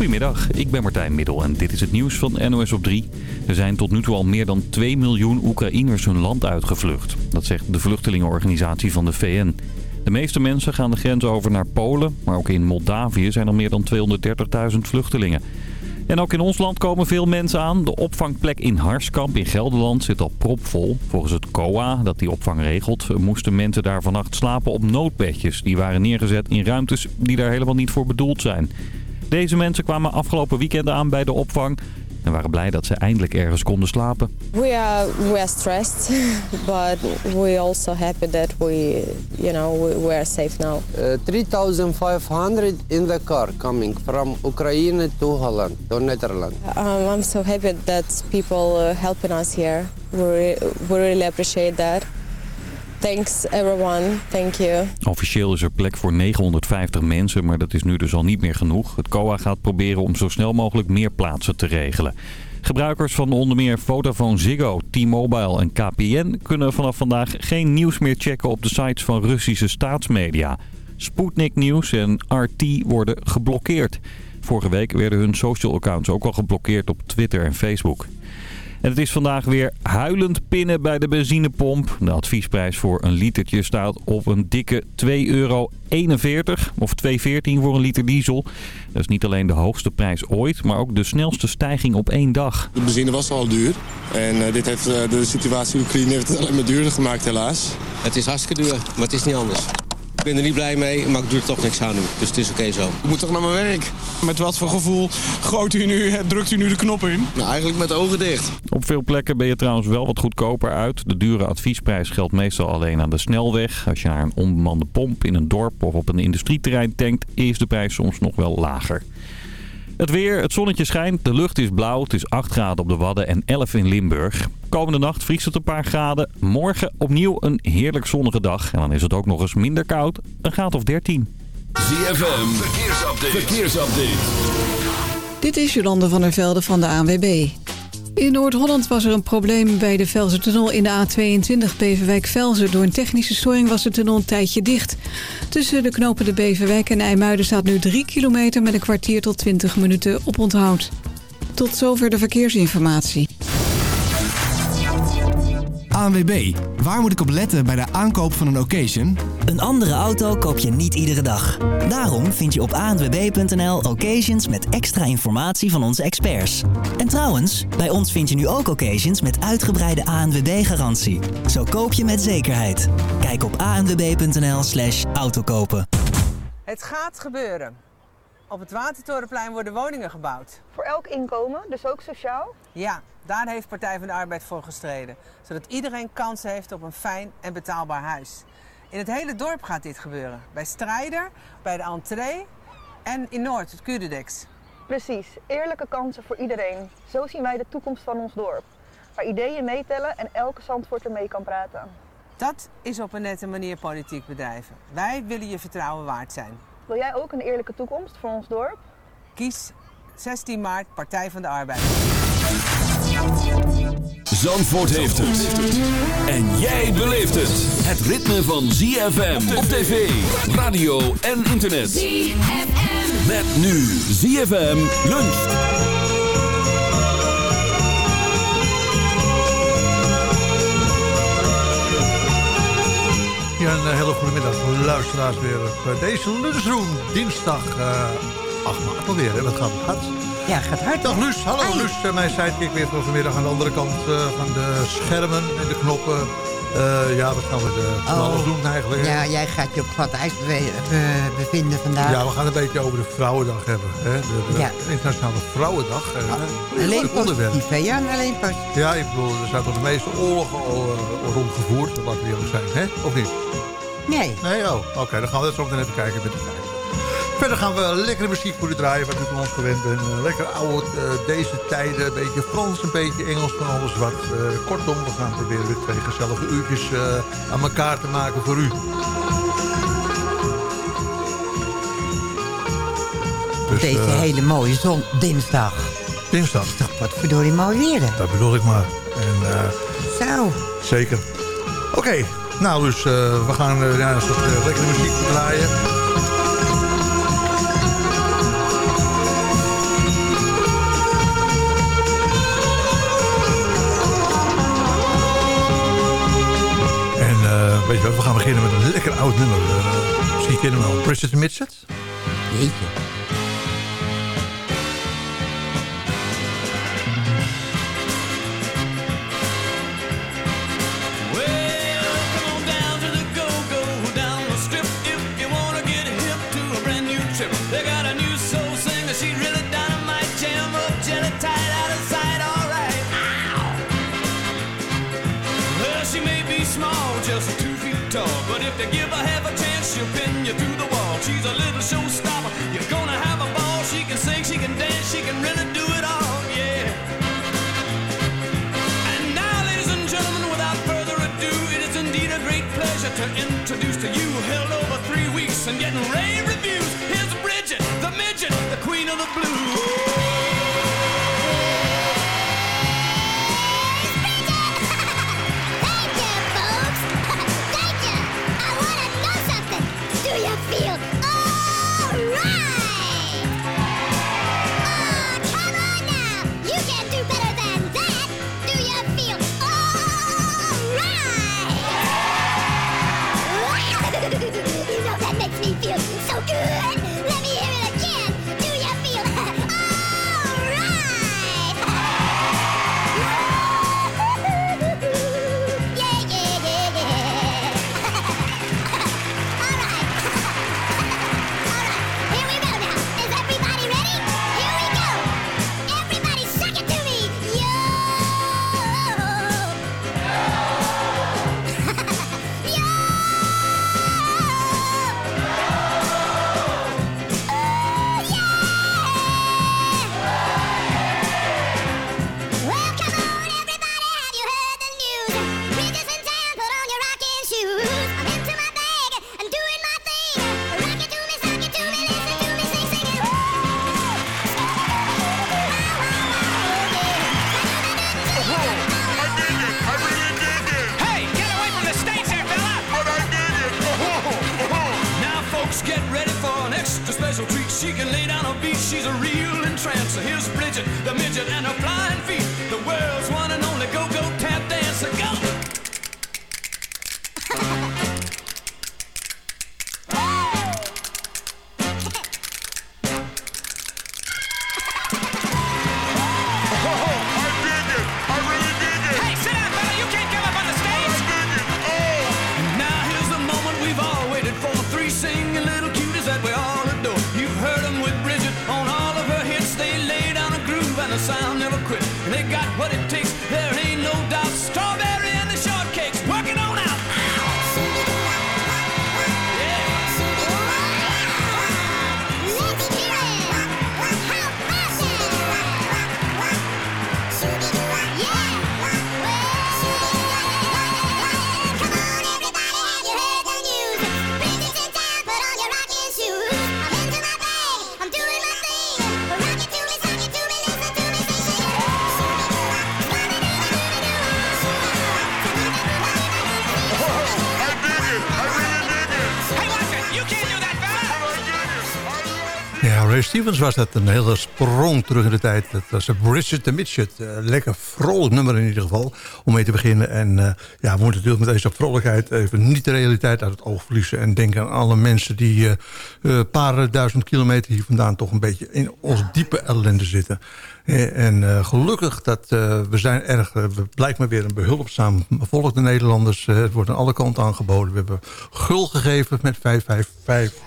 Goedemiddag, ik ben Martijn Middel en dit is het nieuws van NOS op 3. Er zijn tot nu toe al meer dan 2 miljoen Oekraïners hun land uitgevlucht. Dat zegt de vluchtelingenorganisatie van de VN. De meeste mensen gaan de grens over naar Polen, maar ook in Moldavië zijn er meer dan 230.000 vluchtelingen. En ook in ons land komen veel mensen aan. De opvangplek in Harskamp in Gelderland zit al propvol. Volgens het COA, dat die opvang regelt, moesten mensen daar vannacht slapen op noodbedjes. Die waren neergezet in ruimtes die daar helemaal niet voor bedoeld zijn. Deze mensen kwamen afgelopen weekend aan bij de opvang en waren blij dat ze eindelijk ergens konden slapen. We are we are stressed, but we also happy that we, you know, we, we are safe now. Uh, 3,500 in the car coming from Ukraine to Holland, to Netherlands. Um, I'm so happy that people uh, helping us here. We, we really appreciate that. Thanks everyone, thank you. Officieel is er plek voor 950 mensen, maar dat is nu dus al niet meer genoeg. Het COA gaat proberen om zo snel mogelijk meer plaatsen te regelen. Gebruikers van onder meer Vodafone Ziggo, T-Mobile en KPN kunnen vanaf vandaag geen nieuws meer checken op de sites van Russische staatsmedia. Sputnik Nieuws en RT worden geblokkeerd. Vorige week werden hun social accounts ook al geblokkeerd op Twitter en Facebook. En het is vandaag weer huilend pinnen bij de benzinepomp. De adviesprijs voor een litertje staat op een dikke 2,41 euro. Of 2,14 voor een liter diesel. Dat is niet alleen de hoogste prijs ooit, maar ook de snelste stijging op één dag. De benzine was al duur. En uh, dit heeft, uh, de situatie in Oekraïne heeft het alleen maar duurder gemaakt helaas. Het is hartstikke duur, maar het is niet anders. Ik ben er niet blij mee, maar ik doe er toch niks aan nu. Dus het is oké okay zo. Ik moet toch naar mijn werk. Met wat voor gevoel gooit u nu, drukt u nu de knop in? Nou, eigenlijk met de ogen dicht. Op veel plekken ben je trouwens wel wat goedkoper uit. De dure adviesprijs geldt meestal alleen aan de snelweg. Als je naar een onbemande pomp in een dorp of op een industrieterrein tankt, is de prijs soms nog wel lager. Het weer, het zonnetje schijnt, de lucht is blauw. Het is 8 graden op de Wadden en 11 in Limburg. Komende nacht vriest het een paar graden. Morgen opnieuw een heerlijk zonnige dag. En dan is het ook nog eens minder koud, een graad of 13. ZFM, verkeersupdate. verkeersupdate. Dit is Jolande van der Velde van de ANWB. In Noord-Holland was er een probleem bij de Velzen-tunnel in de A22 Beverwijk-Velzen. Door een technische storing was de tunnel een tijdje dicht. Tussen de knopen de Beverwijk en IJmuiden staat nu 3 kilometer... met een kwartier tot 20 minuten op onthoud. Tot zover de verkeersinformatie. ANWB, waar moet ik op letten bij de aankoop van een occasion? Een andere auto koop je niet iedere dag. Daarom vind je op anwb.nl occasions met extra informatie van onze experts. En trouwens, bij ons vind je nu ook occasions met uitgebreide ANWB-garantie. Zo koop je met zekerheid. Kijk op anwb.nl slash autokopen. Het gaat gebeuren. Op het Watertorenplein worden woningen gebouwd. Voor elk inkomen, dus ook sociaal? Ja, daar heeft Partij van de Arbeid voor gestreden. Zodat iedereen kans heeft op een fijn en betaalbaar huis. In het hele dorp gaat dit gebeuren. Bij Strijder, bij de entree en in Noord, het Curedex. Precies, eerlijke kansen voor iedereen. Zo zien wij de toekomst van ons dorp. Waar ideeën meetellen en elke zandvoorter mee kan praten. Dat is op een nette manier politiek bedrijven. Wij willen je vertrouwen waard zijn. Wil jij ook een eerlijke toekomst voor ons dorp? Kies 16 maart Partij van de Arbeid. Zandvoort heeft het. En jij beleeft het. Het ritme van ZFM op tv, radio en internet. ZFM. Met nu ZFM luncht. Ja, een hele goede middag, luisteraars weer op deze lunchroom. Dinsdag uh, 8 maart alweer, hè? Dat gaat hard. Ja, gaat hard. Dag Luus, hallo Hi. Luus. Mijn sidekick weer van vanmiddag aan de andere kant uh, van de schermen en de knoppen. Uh, ja, wat gaan we van Oh. alles doen eigenlijk? Ja, jij gaat je op glad ijs be- be- bevinden vandaag. Ja, we gaan een beetje over de Vrouwendag hebben. Hè? De, de Ja. Internationale Vrouwendag. hè? Een Alleen leuk onderwerp. positief, hè? Ja, alleen positief. Ja, ik bedoel, er zijn toch de meeste oorlogen al rondgevoerd, laten we eerlijk zijn, hè? Of niet? Nee. Nee, oh, oké, dan gaan we dat zo meteen even kijken met de tijd. Verder gaan we lekkere muziek voor u draaien, wat u van ons gewend bent. Uh, lekker oude, uh, deze tijden, een beetje Frans, een beetje Engels, van alles wat. Uh, kortom, we gaan proberen weer twee gezellige uurtjes uh, aan elkaar te maken voor u. Dus, deze uh, hele mooie zon, dinsdag. Dinsdag? Is toch wat verdorie mooi weer, hè? Dat bedoel ik maar. En, Zo. Zeker. Oké, okay, nou dus we gaan ja, een soort lekkere muziek draaien. Oud nummer. Uh, misschien kennen we wel. Bridget Midget? Jeetje. They got a new soul singer, she really dynamite jam up, jelly tight out of sight, alright. Well, she may be small, just two feet tall, but if they give her half a chance, she'll pin you through the wall. She's a little showstopper, you're gonna have a ball. She can sing, she can dance, she can really do it all, yeah. And now, ladies and gentlemen, without further ado, it is indeed a great pleasure to introduce to you, held over three weeks and getting rave reviews. Here's Bridget, the midget, the queen of the blues. She's a real entrancer. Here's Bridget, the midget, and her flying Was dat. Een hele sprong terug in de tijd. Dat was Bridget the Midget. Uh, lekker vrolijk nummer in ieder geval. Om mee te beginnen. En uh, ja, we moeten natuurlijk met deze vrolijkheid even niet de realiteit uit het oog verliezen. En denken aan alle mensen die uh, een paar duizend kilometer hier vandaan toch een beetje in ons diepe ellende zitten. En gelukkig dat we zijn erg, we blijken maar weer een behulpzaam volk de Nederlanders. het wordt aan alle kanten aangeboden. We hebben gul gegeven met 555.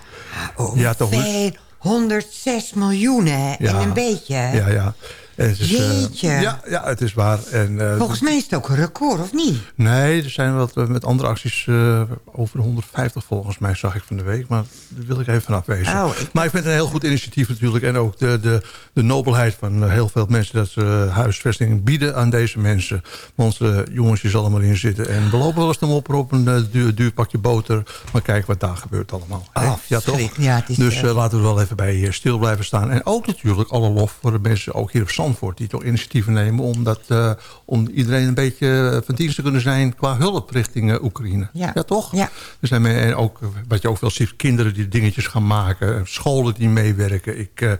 Oh, ja, toch. Veel. 106 miljoen, hè? Ja, en een beetje. Ja, ja. Het is, Jeetje. Uh, ja, ja, het is waar. En, uh, Volgens mij is het ook een record, of niet? Nee, er zijn wat met andere acties uh, over de 150 volgens mij, zag ik van de week. Maar daar wil ik even van afwezen. Oh, ik... Maar ik vind het een heel goed initiatief natuurlijk. En ook de, de, de nobelheid van heel veel mensen dat ze huisvesting bieden aan deze mensen. Want jongens, je zal er maar in zitten. En we lopen wel eens de mopper op een duur, duur pakje boter. Maar kijk wat daar gebeurt allemaal. Oh, ja, toch? Ja, het is dus laten we wel even bij stil blijven staan. En ook natuurlijk alle lof voor de mensen, ook hier op Zandvoort... die toch initiatieven nemen om, dat, eh, om iedereen een beetje eh, van dienst te kunnen zijn... qua hulp richting eh, Oekraïne. Ja. toch? Ja. Er zijn en ook, wat je ook wel ziet, kinderen die dingetjes gaan maken. Scholen die meewerken. Ik, uh,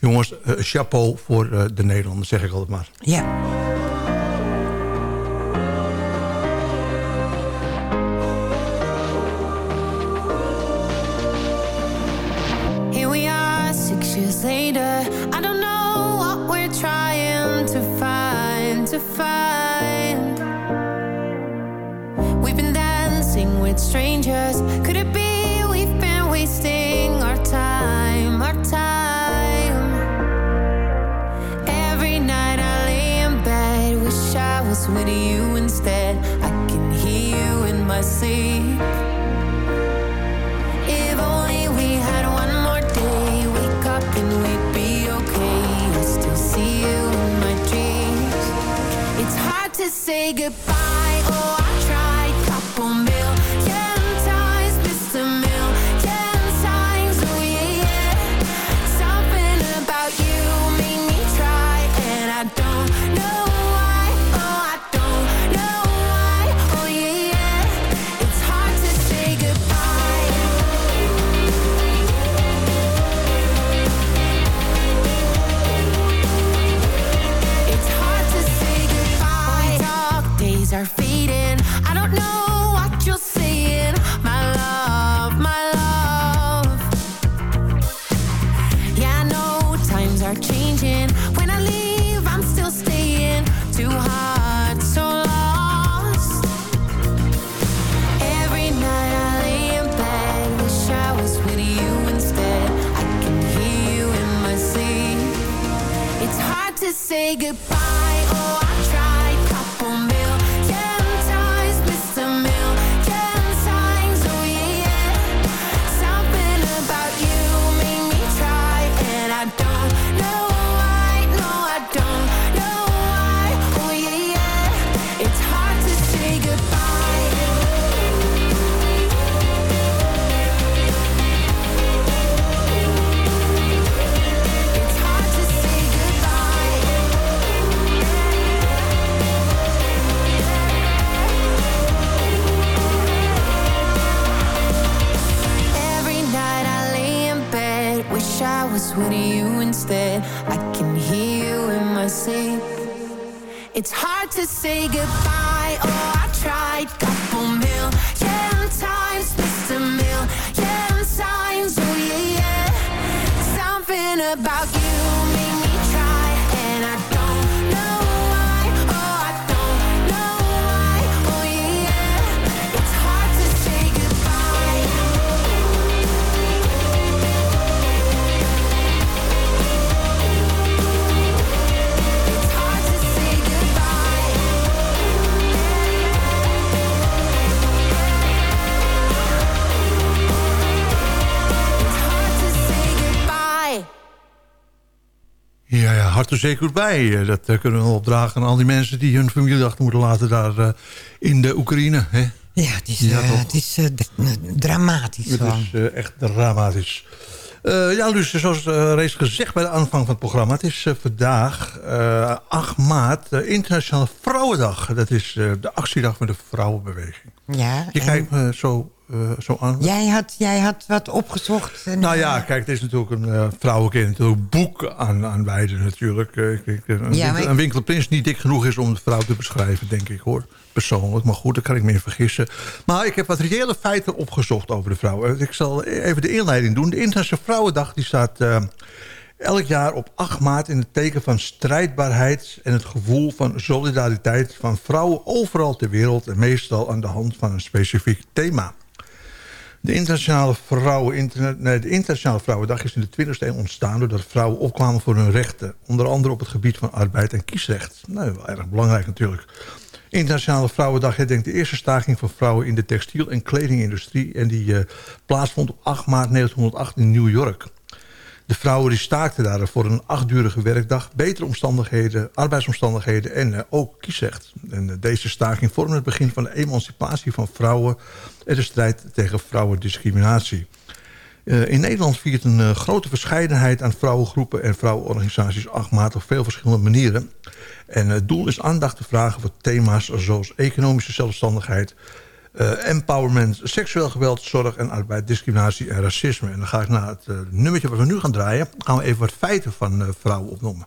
jongens, chapeau voor de Nederlanders, zeg ik altijd maar. Ja. Later... to find. We've been dancing with strangers. Could it be we've been wasting our time, our time? Every night I lay in bed, wish I was with you instead. I can hear you in my sleep. To say goodbye. Oh, hart er zeker goed bij. Eh, Dat eh, kunnen we opdragen aan al die mensen die hun familie achter moeten laten daar eh, in de Oekraïne. Hè? Ja, het is, Ja, het is dramatisch. Het is echt dramatisch. Ja, Luus, zoals uh, reeds gezegd bij de aanvang van het programma... het is vandaag, eh 8 maart, Internationale Vrouwendag. Dat is de actiedag van de vrouwenbeweging. Ja, Je en kijkt me zo, eh, zo aan. jij, had, jij had wat opgezocht. En, Nou eh, ja, kijk, het is natuurlijk een uh, vrouwenkind, natuurlijk een boek aan, aan wijden natuurlijk. Eh, een, Ja, winkel, ik- een winkelprins niet dik genoeg is om de vrouw te beschrijven, denk ik hoor. Persoonlijk, maar goed, daar kan ik me in vergissen. Maar ik heb wat reële feiten opgezocht over de vrouw. Eh, Ik zal even de inleiding doen. De Internationale Vrouwendag die staat eh, elk jaar op 8 maart in het teken van strijdbaarheid... en het gevoel van solidariteit van vrouwen overal ter wereld... en meestal aan de hand van een specifiek thema. De Internationale, Vrouwen, de Internationale Vrouwendag is in de 20e eeuw ontstaan... doordat vrouwen opkwamen voor hun rechten. Onder andere op het gebied van arbeid en kiesrecht. Nou, wel erg belangrijk natuurlijk. Internationale Vrouwendag herdenkt de eerste staking van vrouwen... in de textiel- en kledingindustrie. En die eh, plaatsvond op 8 maart 1908 in New York. De vrouwen die staakten daar voor een achtdurige werkdag... betere omstandigheden, arbeidsomstandigheden en eh, ook kiesrecht. En eh, deze staking vormde het begin van de emancipatie van vrouwen... en de strijd tegen vrouwendiscriminatie. Eh, in Nederland viert een grote verscheidenheid aan vrouwengroepen... en vrouwenorganisaties 8 maart op veel verschillende manieren. En het doel is aandacht te vragen voor thema's zoals economische zelfstandigheid... eh, empowerment, seksueel geweld, zorg en arbeid, discriminatie en racisme. En dan ga ik naar het eh, nummertje wat we nu gaan draaien. Gaan we even wat feiten van eh, vrouwen opnoemen.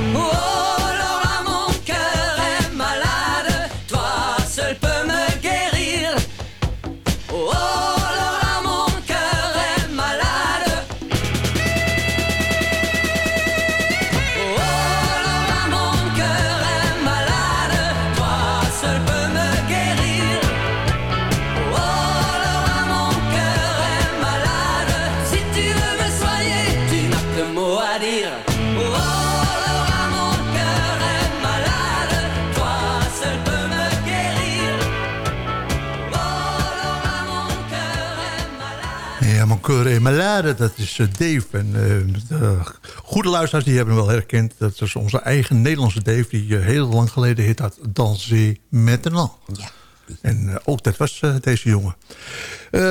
Whoa. Malade. Ja, mijn keur en malade, dat is eh, Dave. En eh, de goede luisteraars die hebben hem wel herkend. Dat is onze eigen Nederlandse Dave... die eh, heel lang geleden hit had Danser maintenant. Ja. En eh, ook dat was eh, deze jongen. Eh,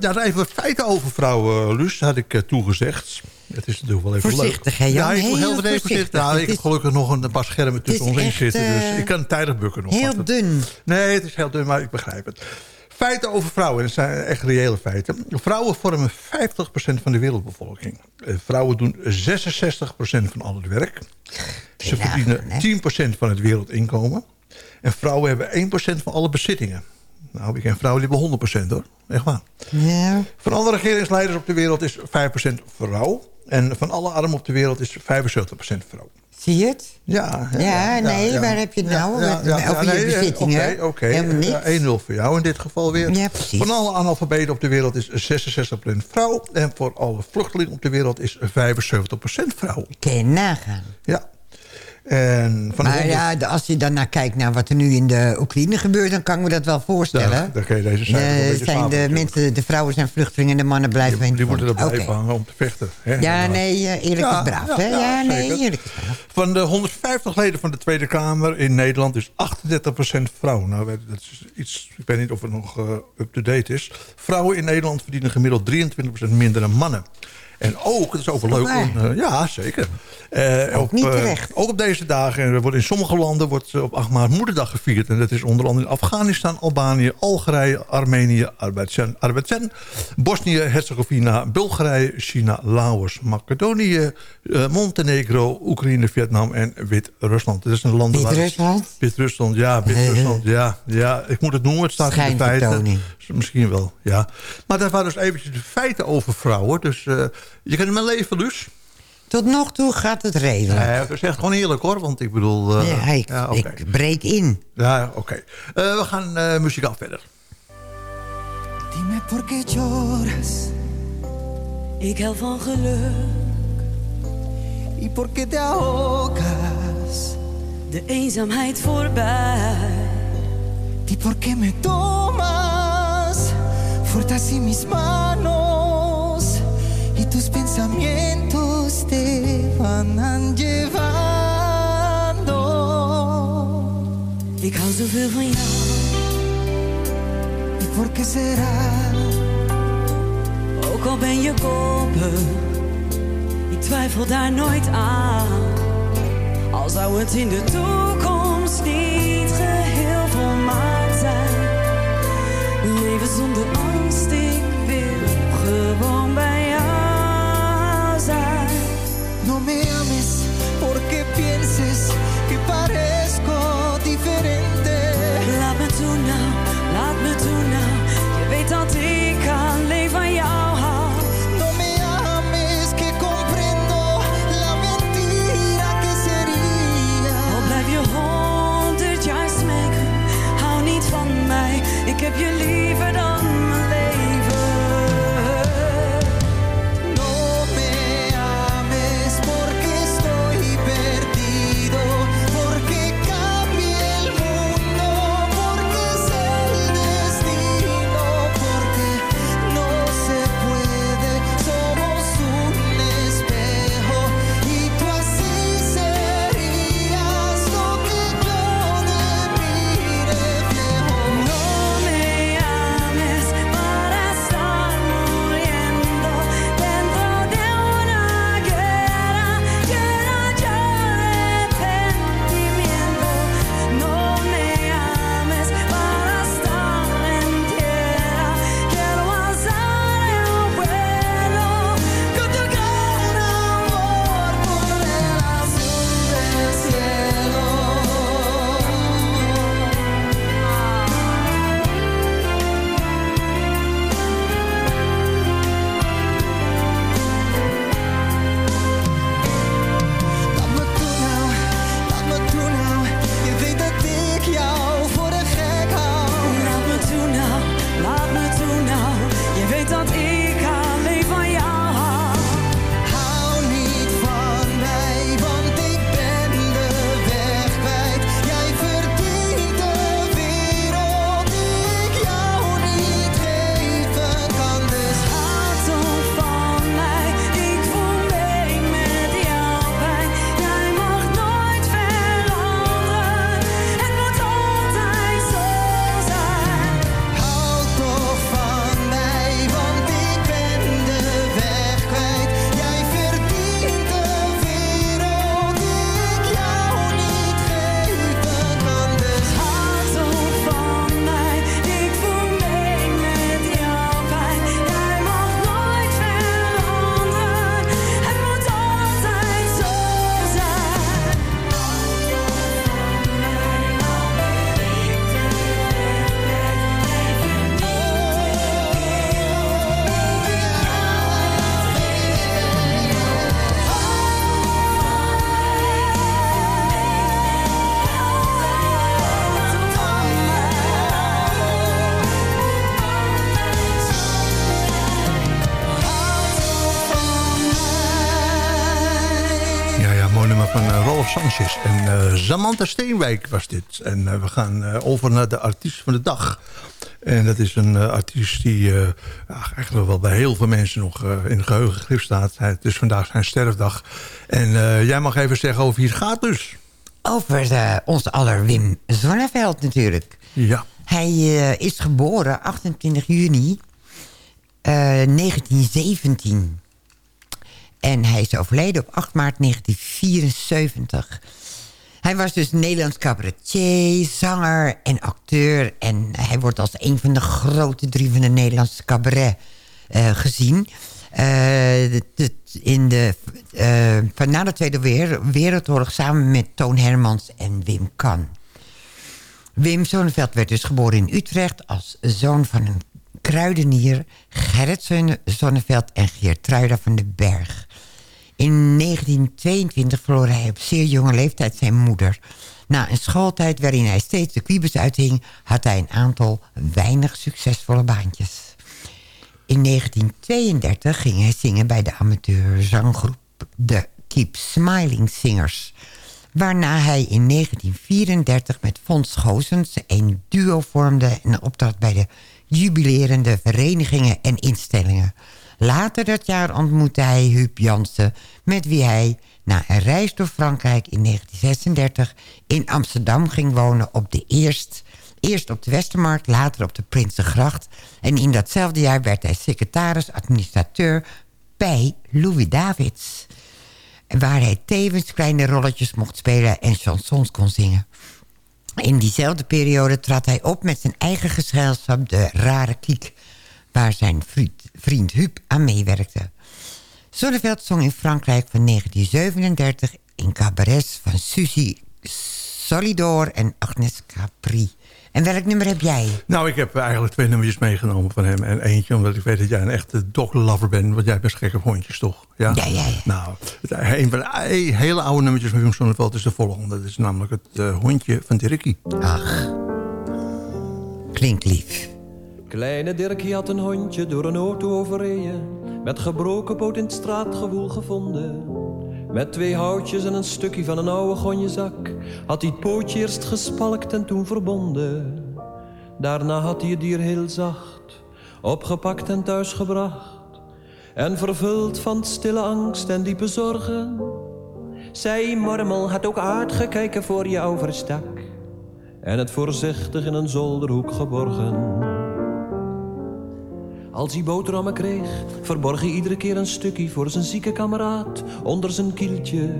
ja, even wat feiten over vrouwen, Luus, had ik eh, toegezegd. Het is natuurlijk wel even Voorzichtig, leuk. hè? Ja, ik Heel heel voorzichtig. voorzichtig. Nou, Het ik heb gelukkig nog een paar schermen tussen ons in zitten. Dus eh, ik kan tijdig bukken nog. heel dun. Nee, het is heel dun, maar ik begrijp het. Feiten over vrouwen, en dat zijn echt reële feiten. Vrouwen vormen 50% van de wereldbevolking. Eh, Vrouwen doen 66% van al het werk. Ze verdienen 10% van het wereldinkomen. En vrouwen hebben 1% van alle bezittingen. Nou, ik ken vrouwen die hebben 100% hoor. Echt waar. Ja. Van alle regeringsleiders op de wereld is 5% vrouw. En van alle armen op de wereld is 75% vrouw. Zie je het? Ja, Ja, nee, waar heb je het nou? Over je nee, eh, bezittingen? Oké. Helemaal niks. Ja, 1-0 voor jou in dit geval weer. Ja, precies. Van alle analfabeten op de wereld is 66% vrouw. En voor alle vluchtelingen op de wereld is 75% vrouw. Kun je nagaan. Ja. En van de maar 100 ja, de- als je dan naar kijkt naar wat er nu in de Oekraïne gebeurt... dan kan ik me dat wel voorstellen. Ja, dan kun je deze cijfers een Eh, zijn de, mensen, de vrouwen zijn vluchtelingen en de mannen blijven in Die het moeten er blijven hangen om te vechten. Hè, Ja, nee, eh, eerlijk Ja, is braaf, ja, hè? ja, nee, eerlijk is braaf. Van de 150 leden van de Tweede Kamer in Nederland is 38% vrouw. Nou, dat is iets, ik weet niet of het nog eh, up-to-date is. Vrouwen in Nederland verdienen gemiddeld 23% minder dan mannen. En ook, het is ook wel leuk... eh, ja, zeker. Eh, op, niet eh, terecht. ook op deze dagen, en er wordt in sommige landen wordt op 8 maart moederdag gevierd. En dat is onder andere in Afghanistan, Albanië, Algerije, Armenië, Azerbeidzjan, Bosnië, Herzegovina, Bulgarije, China, Laos, Macedonië, Montenegro, Oekraïne, Vietnam en Wit-Rusland. Dat is een land waar... Wit-Rusland? Wit-Rusland, ja, Wit-Rusland, ja, ja. Ik moet het noemen, het staat in de feiten. Misschien wel, ja. Maar dat waren dus eventjes de feiten over vrouwen. Dus eh, je kan in mijn leven, dus. Tot nog toe gaat het redelijk. Nee, dat is echt gewoon eerlijk hoor, want ik bedoel... eh, ja, ik, ja, oké. ik breek in. Ja, oké. Eh, we gaan eh, muzikaal verder. Dime por qué lloras. Ik hel van geluk. Y por qué te ahogas. De eenzaamheid voorbij. ¿Y por qué me tomas fuerte así mis manos? Y tus pensamientos te van llevando. Ik hou zoveel van jou. ¿Y por qué será? Ook al ben je koper, ik twijfel daar nooit aan. Al zou het in de toekomst niet geheel volmaakt zijn. Leven zonder Samantha Steenwijk was dit. En eh, we gaan eh, over naar de artiest van de dag. En dat is een eh, artiest die ja, eigenlijk wel bij heel veel mensen nog in de geheugengrip staat. Het is vandaag zijn sterfdag. En jij mag even zeggen over wie het gaat dus. Over onze aller Wim Zonneveld natuurlijk. Ja. Hij is geboren 28 juni eh, 1917. En hij is overleden op 8 maart 1974. Hij was dus Nederlands cabaretier, zanger en acteur. En hij wordt als een van de grote drie van de Nederlandse cabaret eh, gezien. De- in de, van na de Tweede Wer- Wereldoorlog samen met Toon Hermans en Wim Kan. Wim Zonneveld werd dus geboren in Utrecht als zoon van een kruidenier... Gerrit Zonne- Zonneveld en Geertruida van den Berg. In 1922 verloor hij op zeer jonge leeftijd zijn moeder. Na een schooltijd waarin hij steeds de kwiebus uithing... had hij een aantal weinig succesvolle baantjes. In 1932 ging hij zingen bij de amateurzanggroep de Keep Smiling Singers... Waarna hij in 1934 met Fons Goosens een duo vormde... en optrad bij de jubilerende verenigingen en instellingen. Later dat jaar ontmoette hij Huub Jansen... met wie hij na een reis door Frankrijk in 1936 in Amsterdam ging wonen... op de eerst, eerst op de Westermarkt, later op de Prinsengracht. En in datzelfde jaar werd hij secretaris-administrateur bij Louis Davids waar hij tevens kleine rolletjes mocht spelen en chansons kon zingen. In diezelfde periode trad hij op met zijn eigen gezelschap De Rare Kliek... waar zijn vriend, Huub aan meewerkte. Zonneveld zong in Frankrijk van 1937 in cabarets van Suzy Solidor en Agnes Capri. En welk nummer heb jij? Nou, ik heb eigenlijk twee nummertjes meegenomen van hem. En eentje, omdat ik weet dat jij een echte dog-lover bent. Want jij bent gek op hondjes, toch? Ja, ja, ja. Nou, het, een van de hele oude nummertjes van Jong Zonneveld is de volgende. Dat is namelijk het eh, hondje van Dirkie. Ach, klinkt lief. Kleine Dirkie had een hondje door een auto overreden. Met gebroken poot in het straatgewoel gevonden. Met twee houtjes en een stukje van een oude gonjezak had hij het pootje eerst gespalkt en toen verbonden. Daarna had hij het dier heel zacht opgepakt en thuisgebracht. En vervuld van stille angst en diepe zorgen. Zij mormel had ook uitgekeken voor je overstak. En het voorzichtig in een zolderhoek geborgen. Als hij boterhammen kreeg, verborg hij iedere keer een stukje voor zijn zieke kameraad onder zijn kieltje.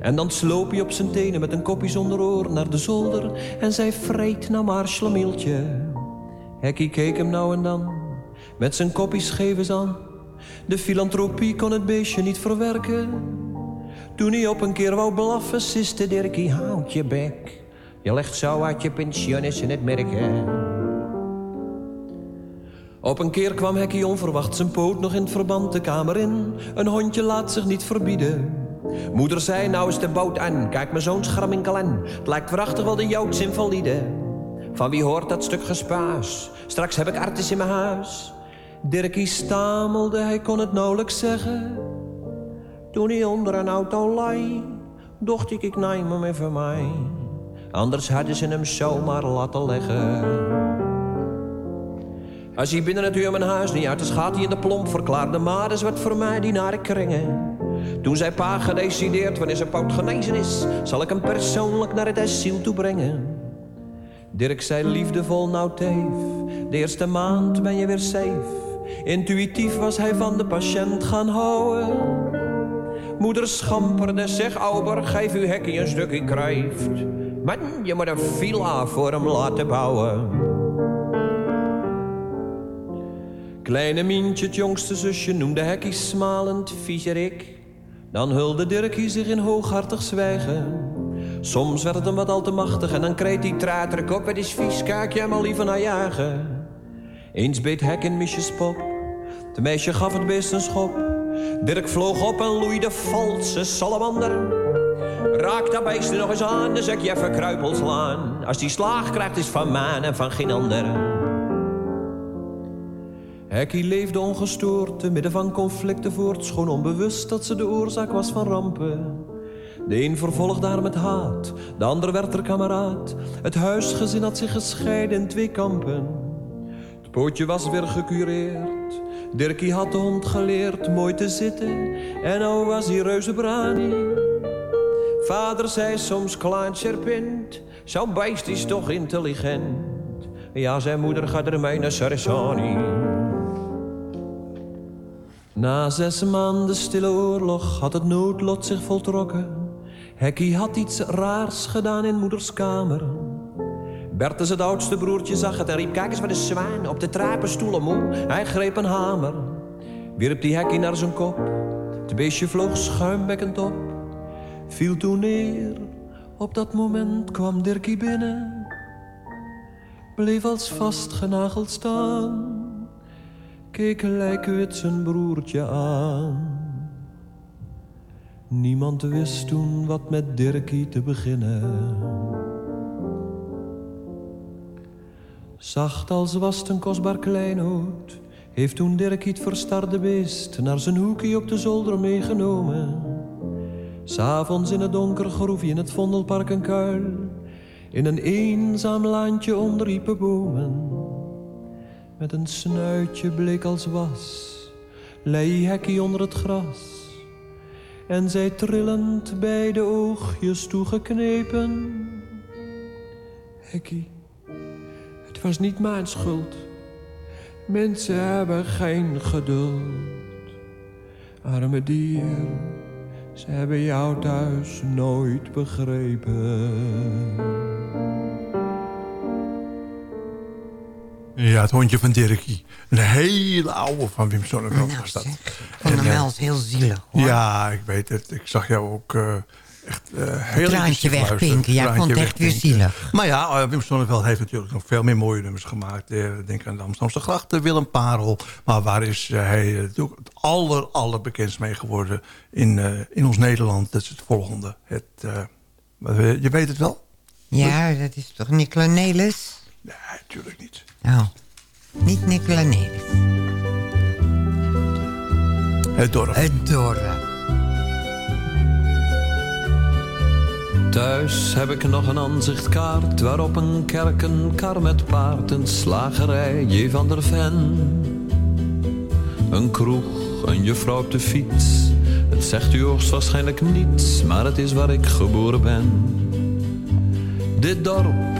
En dan sloop hij op zijn tenen met een kopje zonder oor naar de zolder en zei: Vreet nou maar, slamieltje. Hekkie keek hem nou en dan met zijn kopje schevens aan. De filantropie kon het beestje niet verwerken. Toen hij op een keer wou blaffen, siste Dirkie: Houd je bek. Je legt zo uit je pensioen in het merken. Op een keer kwam Hekkie onverwacht zijn poot nog in het verband de kamer in. Een hondje laat zich niet verbieden. Moeder zei, nou is de boot aan, kijk me zo'n schramminkel aan. Het lijkt waarachtig wel de Joods invalide. Van wie hoort dat stuk gespaas? Straks heb ik artis in mijn huis. Dirkie stamelde, hij kon het nauwelijks zeggen. Toen hij onder een auto lei, dacht ik, ik neem hem even mij. Anders hadden ze hem zomaar laten leggen. Als hij binnen het uur mijn huis niet uit is, gaat hij in de plomp verklaarde. Maar is wat voor mij die naar de kringen. Toen zei pa gedecideerd, wanneer zijn poot genezen is, zal ik hem persoonlijk naar het asiel toe brengen. Dirk zei liefdevol, nou teef, de eerste maand ben je weer safe. Intuïtief was hij van de patiënt gaan houden. Moeder schamperde, zeg ouber, geef uw hekkie een stukje krijft. Man, je moet een villa voor hem laten bouwen. Kleine Mientje, het jongste zusje, noemde Hekkie smalend viezerik. Dan hulde Dirkie zich in hooghartig zwijgen. Soms werd het hem wat al te machtig en dan kreet hij traterig op. Het is vies, kijk jij maar liever naar jagen. Eens beet Hek in pop. De meisje gaf het beest een schop. Dirk vloog op en loeide valse salamander. Raak dat beest nog eens aan, dan zeg je even kruipel slaan. Als die slaag krijgt is van mij en van geen ander. Hekkie leefde ongestoord te midden van conflicten voort, schoon onbewust dat ze de oorzaak was van rampen. De een vervolgde haar met haat, de ander werd er kameraad. Het huisgezin had zich gescheiden in twee kampen. Het pootje was weer gecureerd, Dirkie had de hond geleerd mooi te zitten. En nou was hij reuze brani. Vader zei soms serpent, zo'n beest is toch intelligent. Ja, zijn moeder gaat ermee naar Sarasani. Na zes maanden stille oorlog had het noodlot zich voltrokken. Hekkie had iets raars gedaan in moeders kamer. Bertus, het oudste broertje, zag het en riep... Kijk eens wat een zwaan op de trapenstoelen moe. Hij greep een hamer, wierp die Hekkie naar zijn kop. Het beestje vloog schuimbekkend op, viel toen neer. Op dat moment kwam Dirkie binnen, bleef als vastgenageld staan keek lijkwit zijn broertje aan. Niemand wist toen wat met Dirkie te beginnen. Zacht als was het een kostbaar kleinood, heeft toen Dirkie het verstarde beest naar zijn hoekje op de zolder meegenomen. S'avonds in het donker groef je in het Vondelpark een kuil. In een eenzaam landje onder iepe bomen. Met een snuitje bleek als was. Lei hekkie onder het gras. En zij trillend bij de oogjes toegeknepen. Hekkie, het was niet mijn schuld. Mensen hebben geen geduld. Arme dier, ze hebben jou thuis nooit begrepen. Ja, het hondje van Dirkie. Een hele oude van Wim Sonneveld was dat. Van En, eh, is heel zielig, hoor. Ja, ik weet het. Ik zag jou ook eh, echt eh heel traantje wegpinken. Ja, ik vond het echt weer zielig. Maar ja, Wim Sonneveld heeft natuurlijk nog veel meer mooie nummers gemaakt. Denk aan de Amsterdamse grachten, Willem Parel. Maar waar is hij natuurlijk het aller, allerbekendst mee geworden in, in ons Nederland? Dat is het volgende. Het, je weet het wel? Ja, dat is toch Nicola Nelis? Nee, natuurlijk niet. Oh, niet Nicola Nelis. Het dorp. Het dorp. Thuis heb ik nog een aanzichtkaart waarop een kerk, een kar met paard, een slagerij, J. van der Ven. Een kroeg, een juffrouw op de fiets. Het zegt u hoogstwaarschijnlijk niets, maar het is waar ik geboren ben. Dit dorp,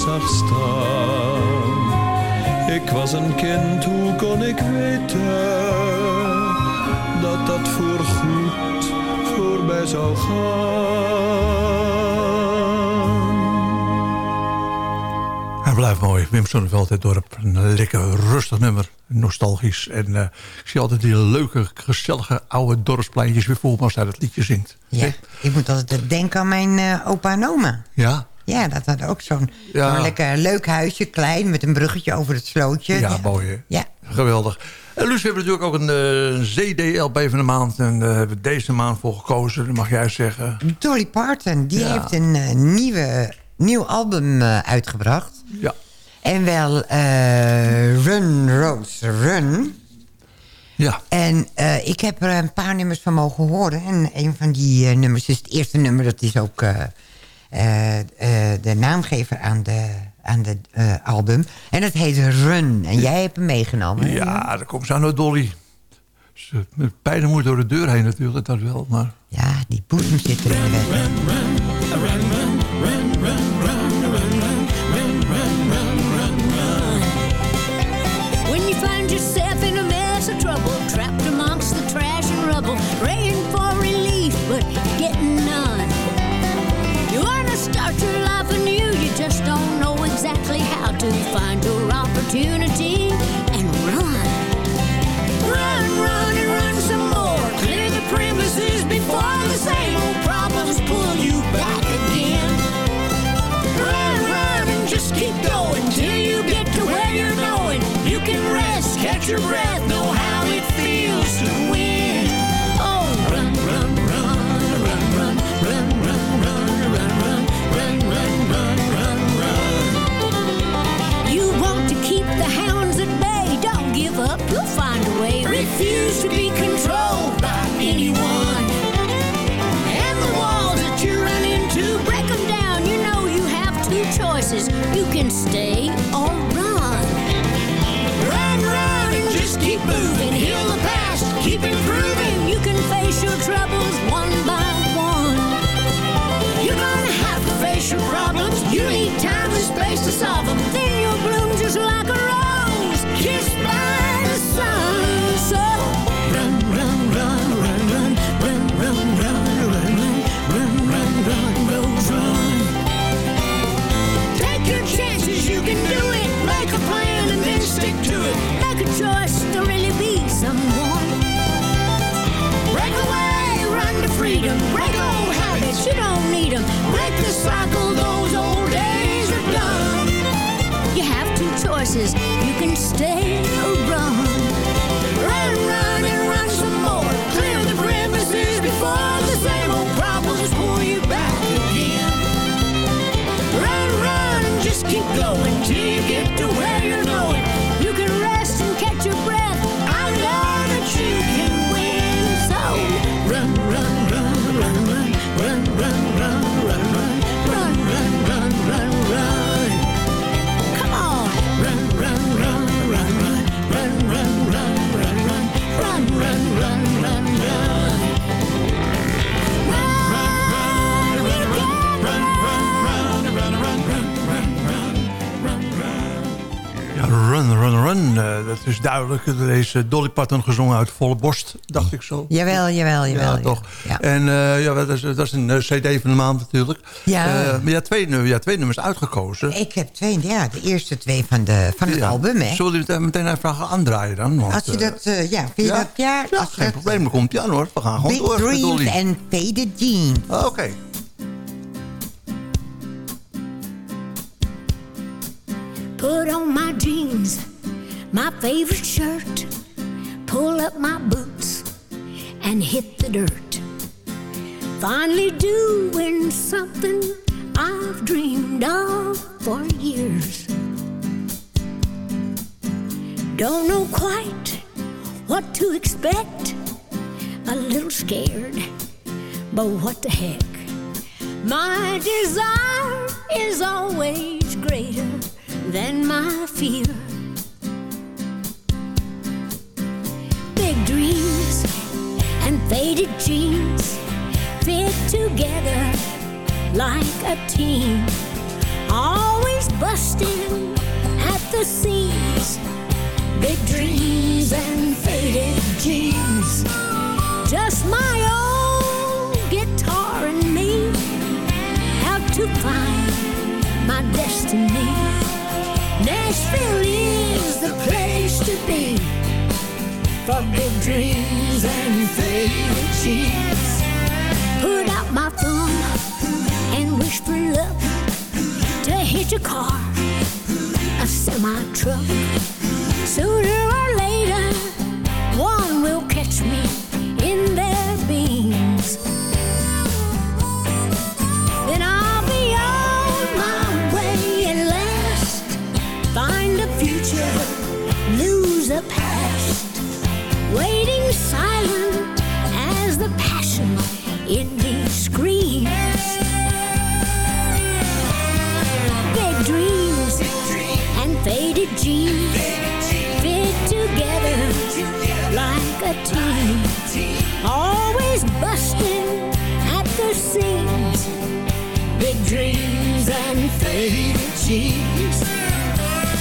zag staan. Ik was een kind, hoe kon ik weten dat dat voorgoed voorbij zou gaan? Hij blijft mooi. Wim Sonneveld, het dorp. Een lekker rustig nummer. Nostalgisch. En eh, ik zie altijd die leuke, gezellige oude dorpspleintjes weer vol als hij dat liedje zingt. Ja, ik moet altijd denken aan mijn eh, opa en oma. Ja? Ja, dat had ook zo'n Ja. lekker leuk huisje, klein, met een bruggetje over het slootje. Ja, mooi hè? Ja. Geweldig. En Luus, we hebben natuurlijk ook een eh ZDLP van de maand. En daar hebben we deze maand voor gekozen. Dat mag jij zeggen. Dolly Parton, die Ja. heeft een eh, nieuwe, nieuw album eh, uitgebracht. Ja. En wel eh, Run Rose Run. Ja. En eh, ik heb er een paar nummers van mogen horen. En een van die eh, nummers is het eerste nummer. Dat is ook eh, eh, eh, de naamgever aan de, aan de eh, album. En dat heet Run. En jij hebt hem meegenomen. Ja, daar komt ze aan door Dolly. Ze, met pijnen moet door de deur heen natuurlijk, dat wel. Maar Ja, die boezem zit er in de weg. When opportunity and run. Run, run, and run some more. Clear the premises before the same old problems pull you back again. Run, run, and just keep going till you get to where you're going. You can rest, catch your breath, Refuse to be controlled by anyone. And the walls that you run into, break them down. You know you have two choices. You can stay or run. Run, run, and just keep moving. Heal the past, keep improving. You can face your troubles one by one. You're gonna have to face your problems. You need time and space to solve them. Freedom. Break old habits, you don't need them. Break the cycle, those old days are done. You have two choices, you can stay or. Run, run, eh, dat is duidelijk. Er is eh, Dolly Parton gezongen uit volle borst, dacht ik zo. Jawel, jawel, jawel. Ja, toch. Ja. En eh, ja, dat, is, dat is een cd van de maand natuurlijk. Ja. Maar je had twee, had twee nummers uitgekozen. Ik heb twee, ja, de eerste twee van, de, van het Ja. album, hè. Zullen we die meteen even vragen aandraaien dan? Want, Als je dat, ja, vind je ja? dat, ja? Ja, als geen dat- probleem. Dan komt die aan hoor. We gaan gewoon Big door. met Dreams and Faded Jeans. Ah, Oké. Put on my jeans, my favorite shirt, pull up my boots, and hit the dirt. Finally doing something I've dreamed of for years. Don't know quite what to expect, a little scared, but what the heck? My desire is always greater than my fear. Big dreams and faded jeans fit together like a team. Always busting at the seams. Big dreams and faded jeans. Just my old guitar and me out to find my destiny. Nashville is the place to be big dreams and faded jeans. Put out my thumb and wish for luck to hit a car, a semi truck. Sooner or later, one will catch me in their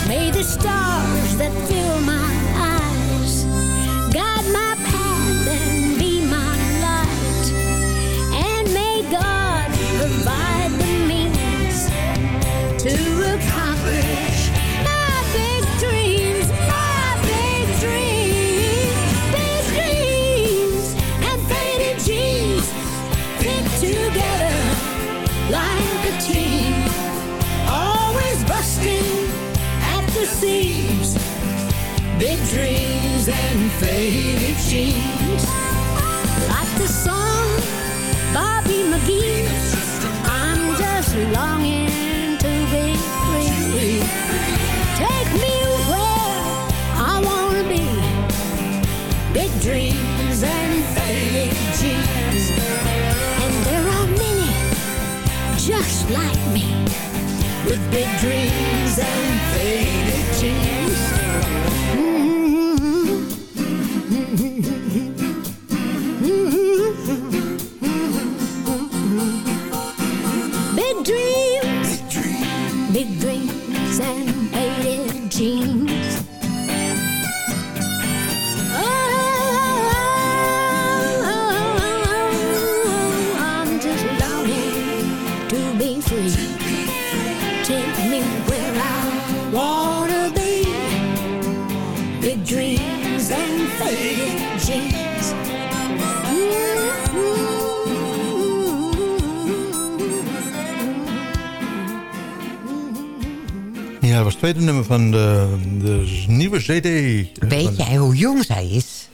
May the stars that fill my seams. Big dreams and faded jeans, like the song Bobby McGee. I'm just longing to be free. Take me where I wanna be. Big dreams and faded jeans, and there are many just like me with big dreams and faded jeans. Big dat was het tweede nummer van de, de nieuwe CD. Weet jij hoe jong zij is?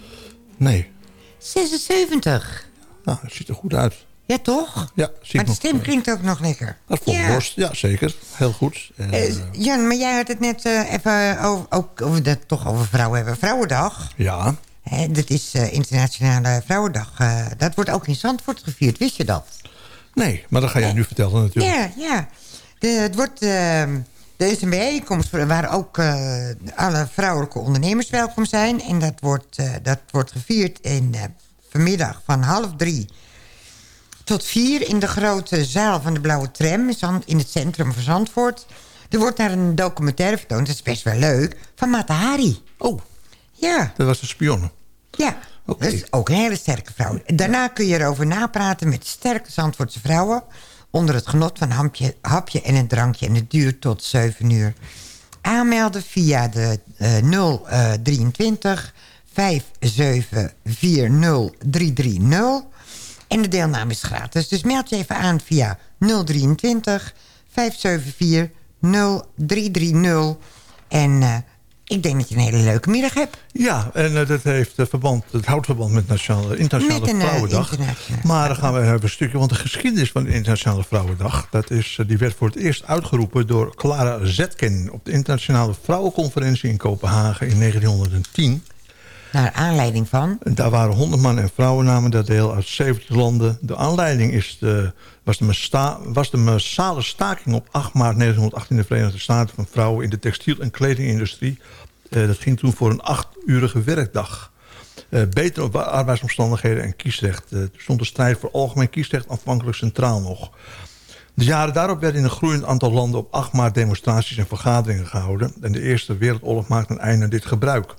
Nee. 76. Nou, het ziet er goed uit. Ja, toch? Ja, zie Maar de stem klinkt ook nog lekker. Dat is Ja. borst. Ja, zeker. Heel goed. En, Eh, Jan, maar jij had het net eh, even over, ook over dat toch over vrouwen hebben. Vrouwendag. ja. Hè, dat is eh, Internationale Vrouwendag. Eh, dat wordt ook in Zandvoort gevierd. Wist je dat? Nee, maar dat ga jij nu vertellen natuurlijk. Ja, ja. De, het wordt, is een bijeenkomst waar ook eh, alle vrouwelijke ondernemers welkom zijn. En dat wordt, eh, dat wordt gevierd in, eh, vanmiddag van half drie tot vier... in de grote zaal van de Blauwe Tram in het centrum van Zandvoort. Er wordt daar een documentaire vertoond, dat is best wel leuk, van Mata Hari. Oh, Ja, dat was de spionne. ja. Dat is ook een hele sterke vrouw. Daarna kun je erover napraten met sterke Zandvoortse vrouwen... onder het genot van hapje, en een drankje. En het duurt tot 7 uur. Aanmelden via de eh 023 5740 330. En de deelname is gratis. Dus meld je even aan via 023 574 0330. En eh, ik denk dat je een hele leuke middag hebt. Ja, en eh, dat heeft eh, verband, het houdt verband met Nationale, Internationale Met een, eh, Vrouwendag. internationale maar dan gaan we even een stukje, want de geschiedenis van de Internationale Vrouwendag... Dat is, die werd voor het eerst uitgeroepen door Clara Zetkin... op de Internationale Vrouwenconferentie in Kopenhagen in 1910. Naar aanleiding van? Daar waren 100 man en vrouwen namen daar deel uit 70 landen. De aanleiding is de, was, de massa- was de massale staking op 8 maart 1908 in de Verenigde Staten... van vrouwen in de textiel- en kledingindustrie. Eh, dat ging toen voor een achturige werkdag. Eh, betere arbeidsomstandigheden en kiesrecht. Eh, er stond de strijd voor algemeen kiesrecht aanvankelijk centraal nog. De jaren daarop werden in een groeiend aantal landen op 8 maart demonstraties en vergaderingen gehouden. En de Eerste Wereldoorlog maakte een einde aan dit gebruik.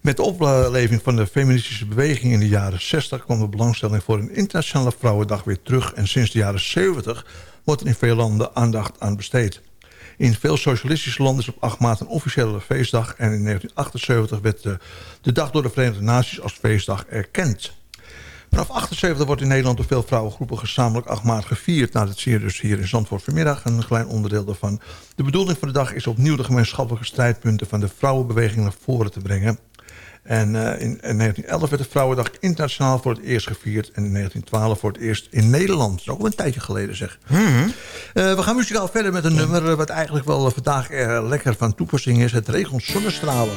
Met de opleving van de feministische beweging in de jaren 60... kwam de belangstelling voor een internationale vrouwendag weer terug... en sinds de jaren 70 wordt er in veel landen aandacht aan besteed. In veel socialistische landen is op 8 maart een officiële feestdag... en in 1978 werd de, dag door de Verenigde Naties als feestdag erkend. Vanaf 78 wordt in Nederland door veel vrouwengroepen gezamenlijk 8 maart gevierd. Nou, dat zie je dus hier in Zandvoort vanmiddag, een klein onderdeel daarvan. De bedoeling van de dag is opnieuw de gemeenschappelijke strijdpunten van de vrouwenbeweging naar voren te brengen. En uh, in, in, 1911 werd de Vrouwendag internationaal voor het eerst gevierd. En in 1912 voor het eerst in Nederland. Dat is ook wel een tijdje geleden zeg. Mm -hmm. uh, we gaan muzikaal verder met een nummer... wat eigenlijk wel vandaag lekker van toepassing is. Het regent zonnestralen.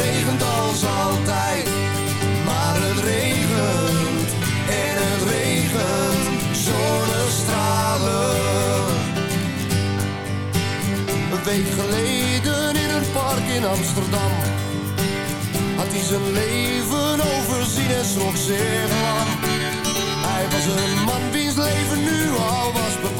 Regent als altijd. Maar het regent en het regent zonnestralen. Een week geleden in een park in Amsterdam had hij zijn leven overzien en schrok zich lang. Hij was een man wiens leven nu al was bepaald.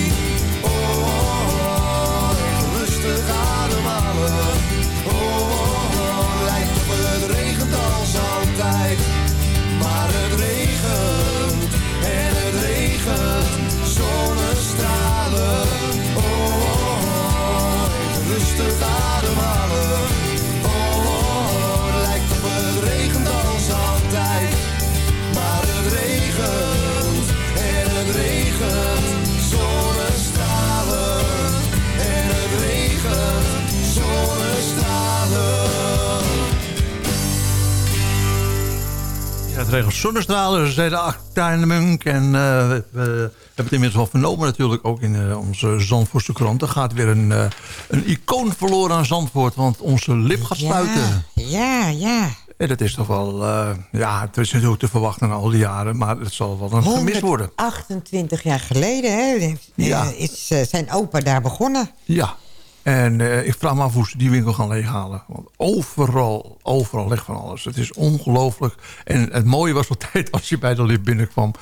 Regelt zonnestralen, ze zeiden en Munk. En eh, we, we hebben het inmiddels al vernomen natuurlijk, ook in eh, onze Zandvoortse krant. Er gaat weer een, eh, een icoon verloren aan Zandvoort, want onze lip gaat sluiten. Ja, ja. En dat is toch wel, ja, het is natuurlijk te verwachten na al die jaren, maar het zal wel een gemist worden. 28 jaar geleden hè, Ja. is zijn opa daar begonnen. Ja, en eh, ik vraag me af hoe ze die winkel gaan leeghalen. Want overal, overal ligt van alles. Het is ongelooflijk. En het mooie was altijd als je bij de lift binnenkwam...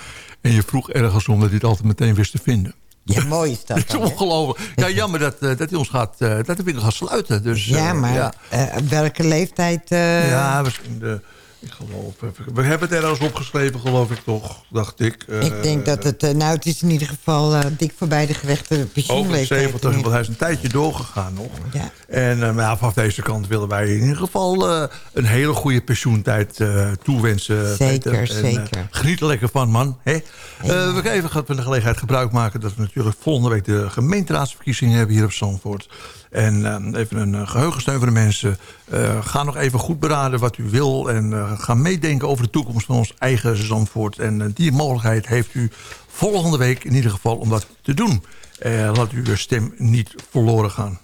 en je vroeg ergens om dat hij het altijd meteen wist te vinden. Ja, mooi is dat. Is ongelooflijk. Ja, jammer dat, eh, dat, hij ons gaat, eh, dat de winkel gaat sluiten. Dus, Ja, maar ja. welke leeftijd... ja, misschien de... Ik geloof, we hebben het ergens opgeschreven, geloof ik toch, dacht ik. Ik denk dat het... eh, nou, het is in ieder geval eh, dik voorbij de gewechte Over de pensioenleeftijd. 70, want hij is een tijdje doorgegaan nog. Ja. En eh, maar ja, vanaf deze kant willen wij in ieder geval een hele goede pensioentijd toewensen. Zeker, Peter. En, zeker. geniet er lekker van, man. Hè? Eh, we gaan even van de gelegenheid gebruik maken... dat we natuurlijk volgende week de gemeenteraadsverkiezingen hebben hier op Zandvoort. En eh, even een eh, geheugensteun voor de mensen. Eh, ga nog even goed beraden wat u wil. En eh, ga meedenken over de toekomst van ons eigen Zandvoort. En die mogelijkheid heeft u volgende week in ieder geval om dat te doen. Laat uw stem niet verloren gaan.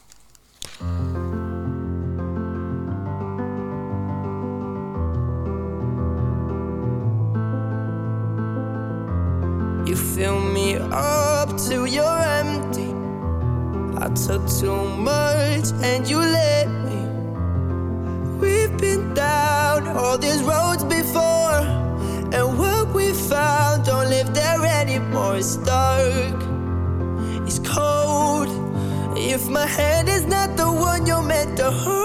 You fill me up empty. I took too much and you let me. We've been down all these roads before, and what we found don't live there anymore. It's dark, it's cold. If my hand is not the one you're meant to hold.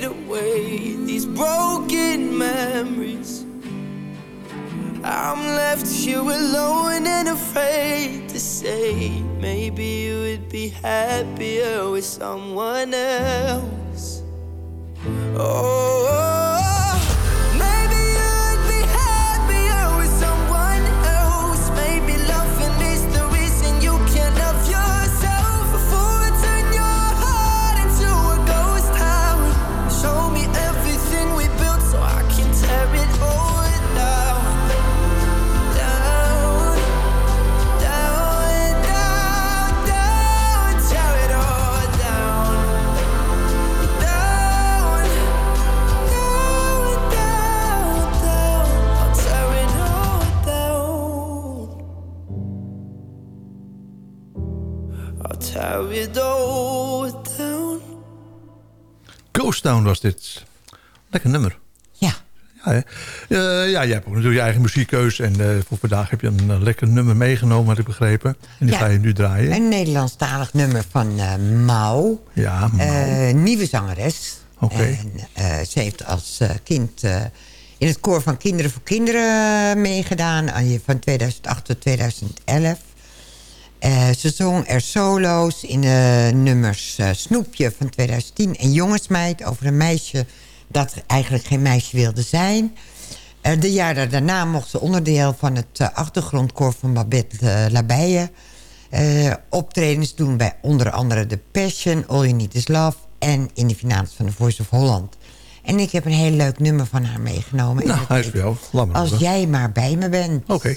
faded away. These broken memories. I'm left here alone and afraid to say. Maybe you would be happier with someone else. Oh, Town was dit. Lekker nummer. Ja. Ja? Eh, ja, jij hebt ook natuurlijk je eigen muziekkeuze. En eh, voor vandaag heb je een eh, lekker nummer meegenomen, had ik begrepen. En die Ja. ga je nu draaien. Een Nederlandstalig nummer van eh Mau. Ja, Mau. Nieuwe zangeres. Oké. En ze heeft als kind in het koor van Kinderen voor Kinderen meegedaan. Van 2008 tot 2011. Eh, ze zong er solo's in de nummers eh, Snoepje van 2010 en Jongensmeid over een meisje dat eigenlijk geen meisje wilde zijn. De jaren daarna mocht ze onderdeel van het eh, achtergrondkoor van Babette uh, eh, optredens doen bij onder andere The Passion, All You Need Is Love en in de finales van The Voice of Holland. En ik heb een heel leuk nummer van haar meegenomen. En Nou, hij is maar Als jij maar bij me bent. Oké.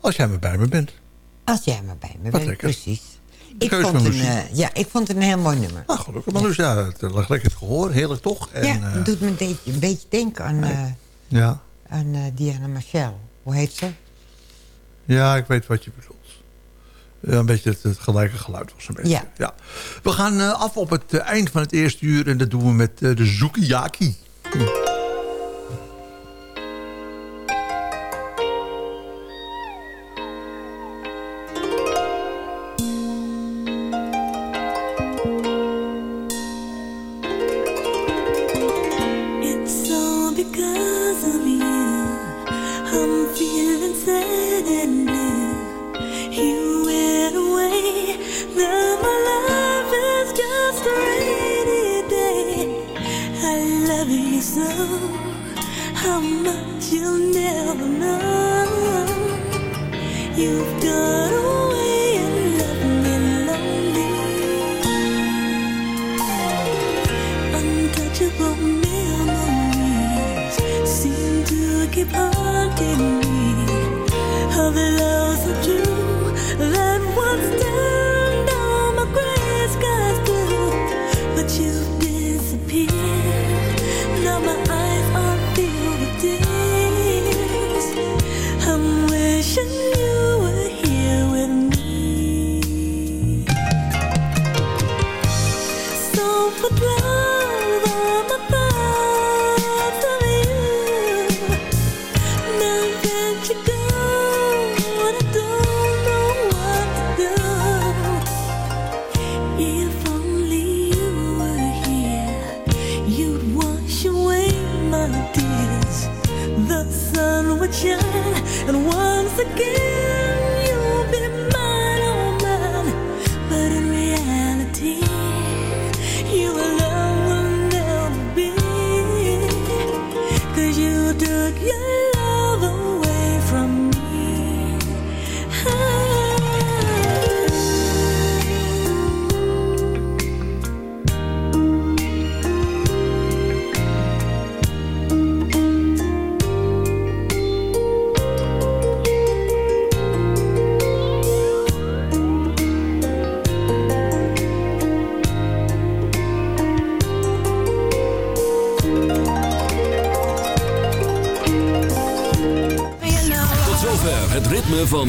Als jij maar bij me bent. Als jij maar bij me Wat bent, lekker. precies. De Ik vond, een, eh, ja, ik vond het een heel mooi nummer. Ah, gelukkig. Maar dus ja, het eh, lag lekker het gehoor. Heerlijk toch? En, ja, eh, het doet me een beetje, een beetje denken aan, ja. aan eh, Diana Marcel. Hoe heet ze? ja, ik weet wat je bedoelt. Een beetje het, het gelijke geluid was een beetje. Ja. We gaan af op het eind van het eerste uur. En dat doen we met de Zoekijaki. It's to keep haunting me. Of the